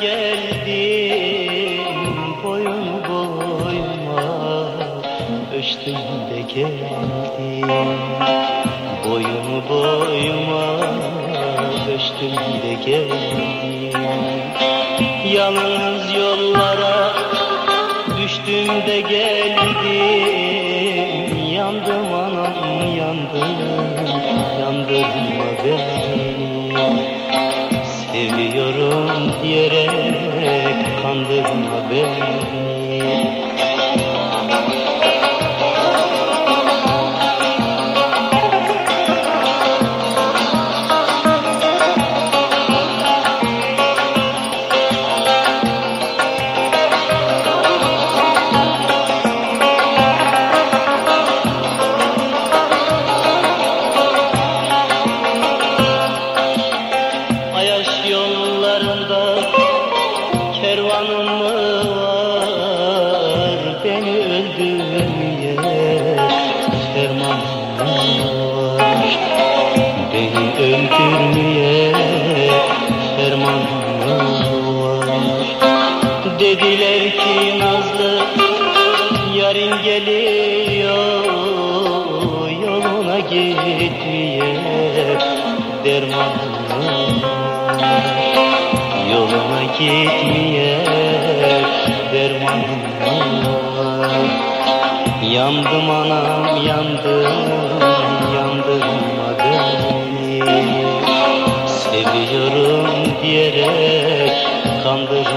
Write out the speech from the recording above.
geldim boyun boyuma. Ölçtüm de geldim boyun boyuma. Ölçtüm de geldim. Yalnız yollara düştüm de geldim. Yandım anam yandım I've been. Öldürmeye fermanım mı var Dediler ki Nazlı yarın geliyor Yoluna gitmeye dermanım Yoluna gitmeye dermanım var Yandım anam yandım yandım Ram